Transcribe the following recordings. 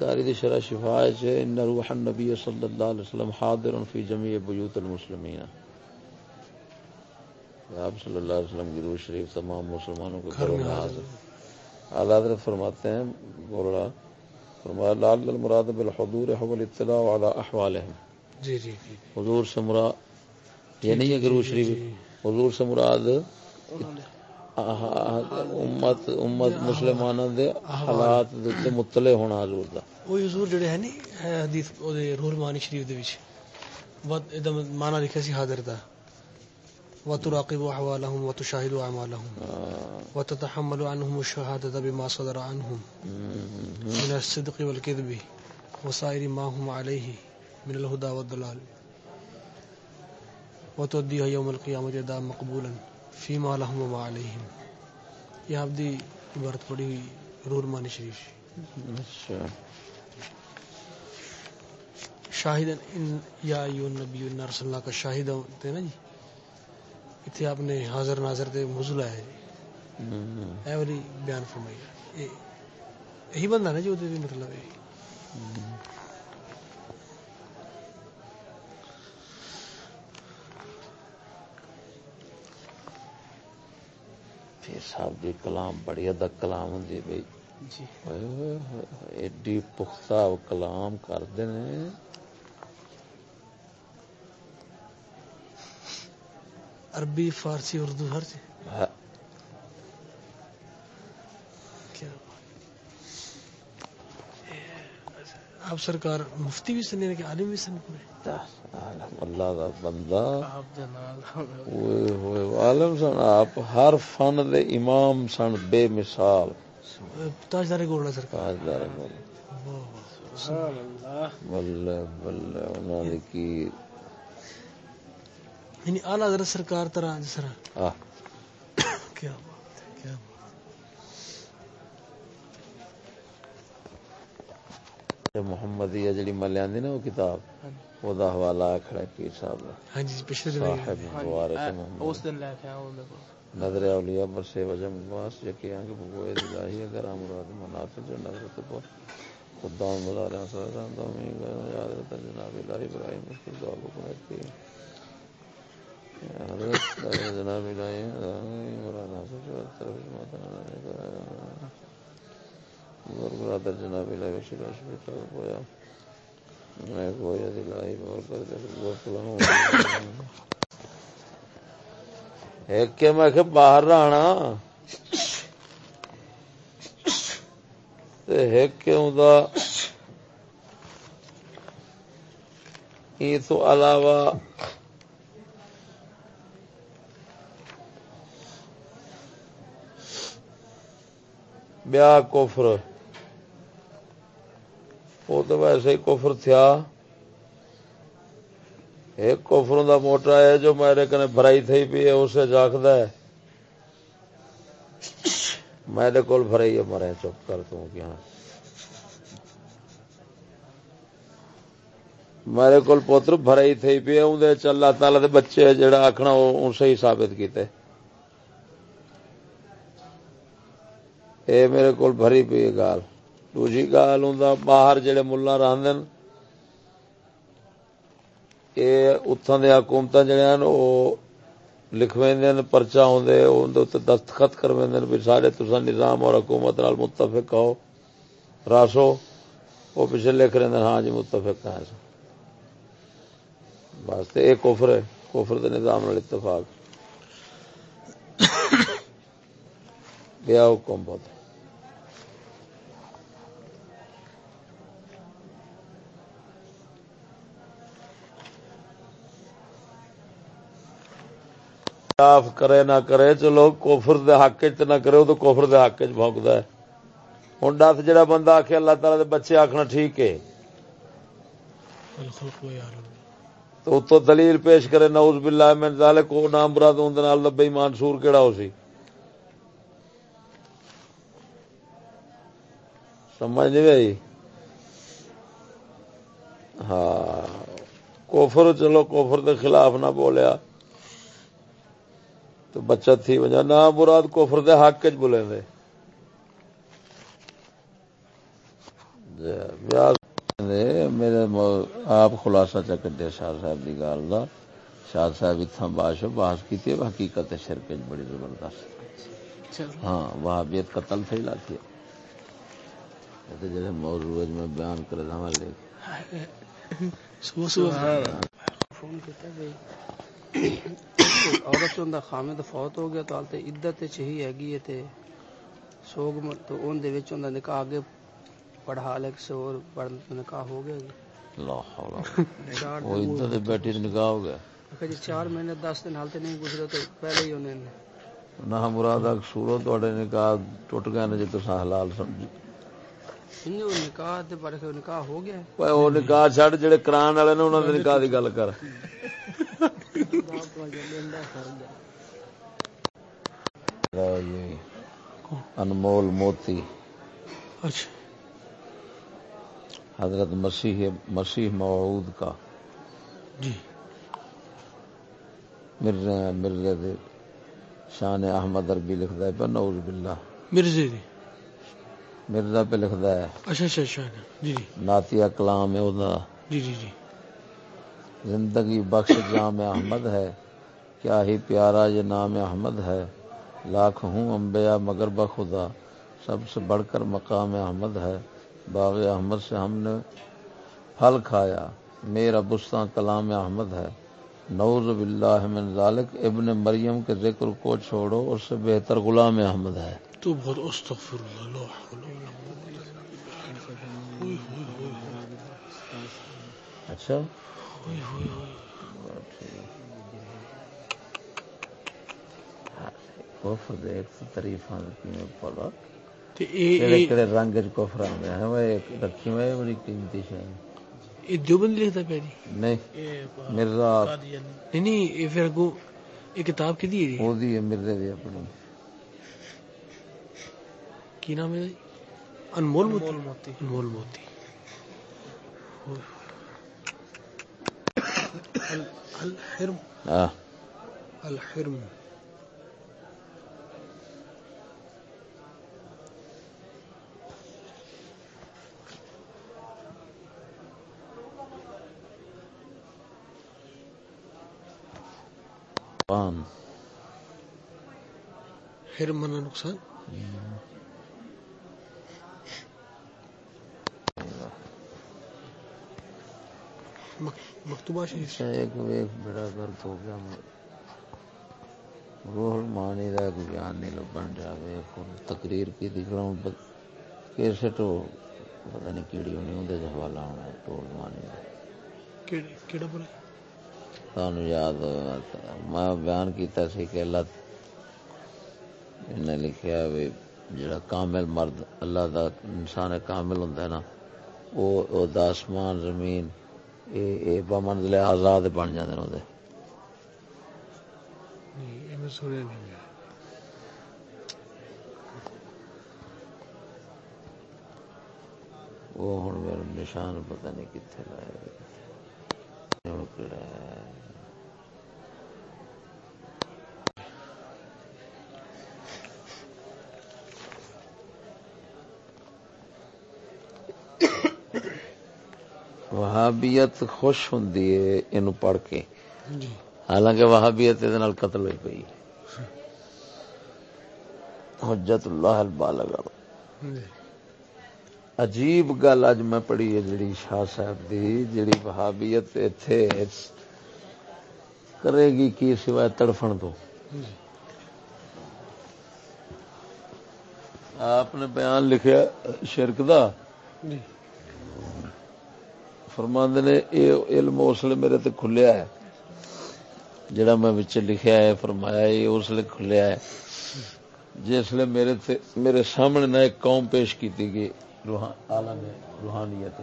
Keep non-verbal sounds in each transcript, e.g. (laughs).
کاری دی شرح شفاء ہے ان روح النبی صلی اللہ علیہ وسلم حاضر فی جميع بیوت المسلمین۔ آپ صلی اللہ علیہ وسلم کی روح شریف تمام مسلمانوں کے گھروں میں حاضر۔ اعلی حضرت فرماتے ہیں بولا فرمایا لال المراد بالحضور هو الاطلاع على احوالهم۔ جی جی جی۔ حضور سے مراد یہ نہیں ہے کہ روح شریف حضور سے مراد امت امت مسلمانوں دے حالات دے تے مطلع ہونا حضور دا۔ وہ حضور جڑے ہے نہیں ہے حدیث او دے روح المانی شریف دے وچ۔ بہت ادم معنی لکھیا سی حاضر دا۔ وتراقب احوالهم وتشاهد اعمالهم وتتحمل عنهم الشهاده بما صدر عنهم۔ من الصدق والكذب۔ وسائر ما هم عليه من الهدى والضلال۔ وتوديها يوم القيامه ادا مقبولا۔ فيما لهم وما عليهم یہ آپ دی عبارت پڑھی ہوئی روح المانی شریف اچھا۔ شاہدن ان یا ایو النبی ان رسولنا کا شاہد تے نا جی۔ ایتھے آپ نے حاضر ناظر تے موضوع ہے۔ اے والی بیان فرمائی۔ ہے یہی بندہ نا جو دے مطلب ہے۔ صاحب دی کلام بڑی ادک کلام ہوندی بھئی جی۔ ایڈی پختہ کلام کردے نے۔ عربی فارسی اردو ہر چیز۔ آپ سرکار مفتی بھی سنے کہ عالم بھی سنے اللہ دا بندہ۔ اوئے ہوئے عالم سن آپ ہر فن دے امام سن بے مثال۔ تاجدار گولڈا سرکار۔ تاجدار بول سبحان اللہ۔ بلے بلے انہاں دی کی؟ یعنی اعلی حضرت سرکار طرح جس طرح۔ کیا بات ہے کیا بات یہ محمدیہ جڑی میں لیاندی نا وہ کتاب ہے وہ دا حوالہ کھڑا ہے پیر صاحب دا۔ ہاں جی پچھلے دن صاحب مبارک محمد۔ اس دن لے کے آؤں ان کو نظر اولیاء پر سے وجم باس یکی آنکھ بگوئے دلاہی اگر آمراد منافع جو نظرت پر۔ خدام اللہ علیہ وسلم یاد رہتا جناب الہی ابراہیم اس کو دعا کو کنیت کی۔ حضرت جناب الہی مولانا سے جو طرف ماتا اور برادر جناب الہی بشیر اشفی طرف ہویا میں کوئی الہی اور کر دے وہ کلاؤں ایک کے میں کہ باہر رہنا۔ تے ایک کے دا ای تو علاوہ بیا کفر۔ وہ تو ویسے ہی کفر تھیا ایک کفر دا موٹا ہے جو میرے کنے بھرائی تھی پی ہے اسے جاکدا ہے میرے کول بھرائی ہے مرے چپ کر تو کہ ہاں میرے کول پوتر بھرائی تھی پی ہے اون دے چ اللہ تعالی دے بچے جڑا آکھنا او اون صحیح ثابت کیتے اے میرے کول بھری پی ہے گال دوجی گال ہوندا باہر جڑے ملہ رہندن یہ اتھان دیا حکومت جہاں وہ لکھویں پرچا آدھے اندر دستخط کرویں بھی سارے تسا نظام اور حکومت نال متفق ہو راسو وہ پیچھے لکھ رہے ہاں جی متفق ہے بس تو یہ کوفر ہے کوفر دے نظام نال اتفاق گیا حکم بہت خلاف کرے نہ کرے چلو کوفر دے حق چ نہ کرے تو کوفر دے حق چ بھونکدا ہے۔ ہن دس جڑا بندہ آکھے اللہ تعالی دے بچے آکھنا ٹھیک ہے۔ تو اتو دلیل پیش کرے، نعوذ باللہ من ذالک کو نام مراد ہون دے نال بے ایمان سور کیڑا ہو سی۔ سمجھ نہیں آئی؟ ہاں کوفر چلو کوفر دے خلاف نہ بولیا۔ تو بچت تھی وجہ نہ مراد کفر دے حق چ بولے دے نے میرے آپ خلاصہ چا کڈیا شاہ صاحب دی گل دا۔ شاہ صاحب اتھاں باشو بحث کیتی ہے حقیقت شرک وچ بڑی زبردست۔ ہاں وہابیت قتل تھی لاتی ہے تے جڑے موضوع وچ میں بیان کر رہا ہوں لے صبح صبح فون کیتا عورت دا خامد فوت ہو گیا تو حالت عدت وچ ہی ہیگی ہے تے سوگ تو اون دے وچ اوندا نکاح اگے پڑھا لے کسے اور پڑھ نکاح ہو گیا جی۔ لا حول وہ بیٹھی تے نکاح ہو گیا۔ کہ جی چار مہینے دس دن حالت نہیں گزرے تو پہلے ہی انہیں نہ مراد اکسورو تواڈے نکاح ٹوٹ گئے نے جے تساں حلال سمجھ انہیں وہ نکاح تے پر کہ نکاح ہو گیا۔ اوے او نکاح چھڑ جڑے کران والے نے انہاں دے نکاح دی گل کر۔ (laughs) (laughs) انمول موتی. اچھا. حضرت مسیح مسیح موعود کا. جی. مرزا مرزا دے شان احمد عربی لکھدا ہے پر نعوذ باللہ. مرزے دی مرزا پہ لکھدا ہے اچھا اچھا اچھا جی جی. ناتیہ کلام ہے ادا جی جی جی. زندگی بخش جام احمد ہے، کیا ہی پیارا یہ نام احمد ہے۔ لاکھ ہوں انبیاء مگر بخدا، سب سے بڑھ کر مقام احمد ہے۔ باغ احمد سے ہم نے پھل کھایا۔ میرا بستان کلام احمد ہے۔ نعوذ باللہ من ذالک، ابن مریم کے ذکر کو چھوڑو، اس سے بہتر غلام احمد ہے۔ تو بہت استغفر اللہ اچھا۔ کفر دیکھ تو تعریفاں کیویں پڑا کہڑے کہڑے رنگ چ کفر آندے ہیں۔ وہ ایک رکھی ہوئے بڑی قیمتی شے۔ اے دیوبند لکھتا پیا جی؟ نہیں مرزا۔ نہیں نہیں اے پھر اگوں یہ کتاب کی دی ہے جی؟ وہ دی ہے مرزے دی اپنی۔ کی نام ہے جی؟ انمول موتی۔ انمول موتی۔ الحرم ہاں الحرم حرم؟ منا نقصان؟ مکتوبہ شریف؟ اچھا ایک ویک بڑا درد ہو گیا۔ روح المانی دا کوئی بیان نہیں لبن جاوے خود تقریر کی دیکھ رہا ہوں کیسٹ ہو پتہ نہیں کیڑی ہونی اندر سے حوالہ ہونا ہے روح المانی دا۔ کیڑا بولا تانوں یاد میں بیان کیتا سی کہ اللہ نے لکھیا بھی جڑا کامل مرد اللہ دا انسان کامل ہوندا ہے نا او او دا آسمان زمین بمنزل آزاد بن یہ نہیں ہے۔ وہ ہن میرا نشان پتہ نہیں کتھے لایا ہن کیڑا ہے وہابیت خوش ہے اینو پڑھ کے۔ جی۔ حالانکہ وہابیت نال قتل ہوئی پئی۔ حجت اللہ البالغ۔ جی۔ عجیب گل اج میں پڑھی ہے جڑی شاہ صاحب دی جڑی وہابیت ایتھے کرے گی کی سوائے تڑفن تو۔ جی۔ آپ نے بیان لکھیا شرک دا۔ فرماند نے، اے علم اس لیے میرے تے کھلیا ہے۔ جڑا میں وچ لکھیا ہے، فرمایا یہ اس لیے کھلیا ہے۔ جس لیے میرے تے، میرے سامنے نہ ایک قوم پیش کیتی گئی روحان عالم روحانیت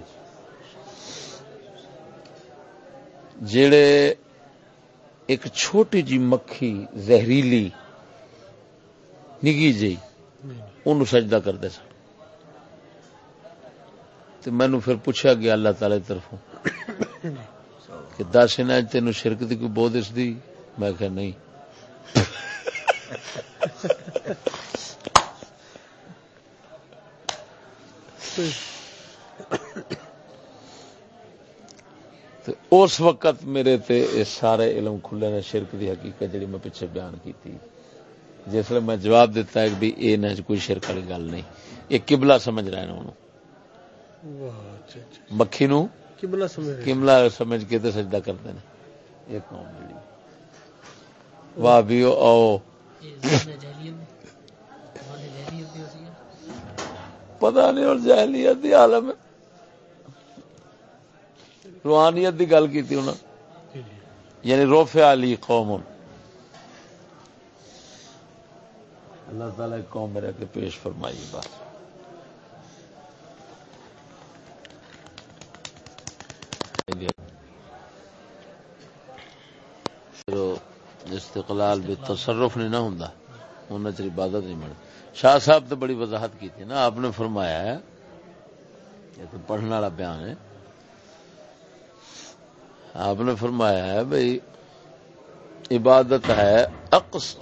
جڑے ایک چھوٹی جی مکھی زہریلی نگی جی نہیں سجدہ کرتے سن۔ تے مینوں پھر پوچھا گیا اللہ تعالی طرفوں کہ دس انہیں تینوں شرک دی کوئی بہت اس دی؟ میں کہ نہیں۔ اس وقت میرے تے سارے علم کھلے نے شرک دی حقیقت جڑی میں پیچھے بیان کی جس میں جواب دیتا ہے کہ بھی یہ نہ کوئی شرک والی گل نہیں۔ یہ قبلہ سمجھ رہے ہیں انہوں مکھی نو قبلہ سمجھ کے تے سجدہ کرتے ہیں۔ یہ قوم جڑی۔ واہ بھی او پتہ نہیں اور جہلیت دی عالم روحانیت دی گل کی جی یعنی روفع علی قوم۔ اللہ تعالی قوم میرے کے پیش فرمائی بس۔ استقلال بھی تصرف نہیں نہ ہوں انہیں چر عبادت نہیں بنتی شاہ صاحب تو بڑی وضاحت کی تھی نا، آپ نے فرمایا ہے، یہ تو پڑھنے والا بیان ہے۔ آپ نے فرمایا ہے بھائی عبادت ہے اقص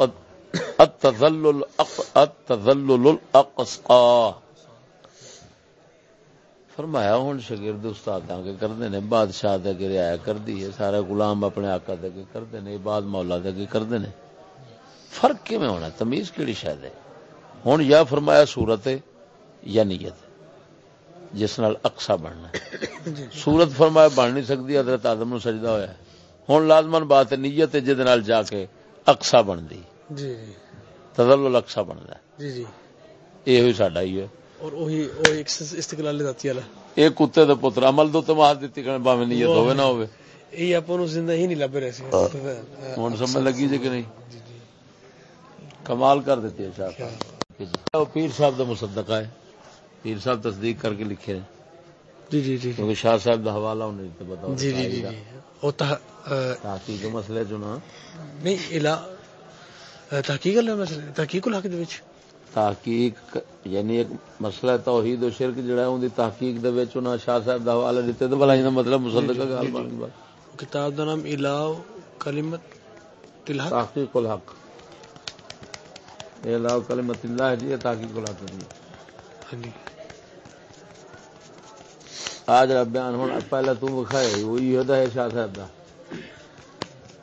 التذلل اق- التذلل الاقصى فرمایا ہوں شاگرد استاد کے کردے نے بادشاہ دے کے رعایا کردی ہے سارے غلام اپنے آقا دے کے کردے نے عباد مولا دے کے کردے نے۔ فرق کیویں ہونا؟ تمیز کیڑی شاید ہے؟ ہوں یا فرمایا صورت یا نیت جس نال اقصا بننا ہے۔ (coughs) سورت فرمایا بن نہیں سکتی حضرت آدم نو سجدہ ہویا ہے۔ ہوں لازمن بات ہے نیت ہے جہد نال جا کے اقصا بنتی۔ جی جی۔ تدل اقصا بنتا ہے۔ جی جی۔ یہ ہوئی ساڈا ہی ہے۔ اور وہی وہ ایک استقلال ذاتی والا۔ یہ کتے دے پتر عمل دو تو مار دیتی کہنے باویں نیت ہوے نہ ہوے یہ ਨੂੰ زندہ ہی نہیں لب رہے سی ہوں سمجھ لگی جی کہ نہیں؟ کمال کر دیتی ہے شاہ صاحب۔ وہ پیر صاحب دا مصدقہ ہے۔ پیر صاحب تصدیق کر کے لکھے ہیں۔ جی جی جی۔ کیونکہ شاہ صاحب دا حوالہ انہیں تو بتاؤ جی جی جی جی۔ تح- تحقیق کے مسئلے جو نا۔ نہیں الا تحقیق اللہ مسئلہ تحقیق الحق دے وچ۔ تحقیق یعنی ایک مسئلہ توحید و شرک جڑا ہے دی تحقیق دے وچ انہاں شاہ صاحب دا حوالہ دتے تے بھلا ایندا مطلب مصدقہ گل بن گئی۔ بس کتاب دا نام الہ کلمت الحق تحقیق الحق۔ لا کلمت اللہ جی یہ تحقیق الحق دی ہاں جی۔ آج رب بیان ہونا پہلے تو بخائے وہی ہوتا ہے شاہ صاحب دا۔